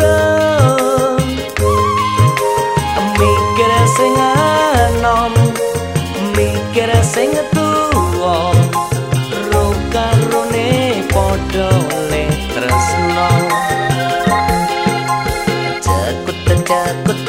loro mikir sing anom mikir sing tuwa. Rokarone padha le tresno. Cekut cekut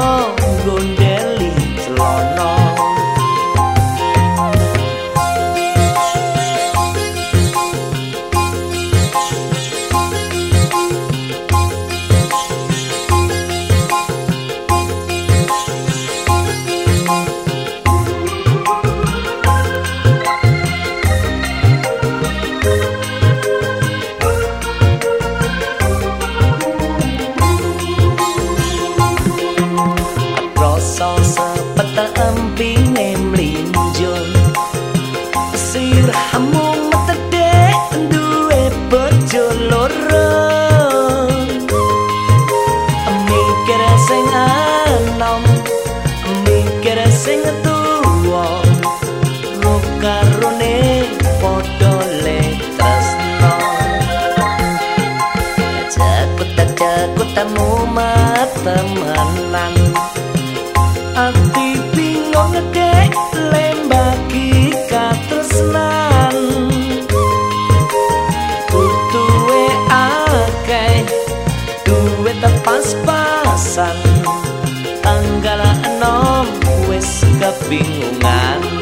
mlinjul sirahmu 冰冷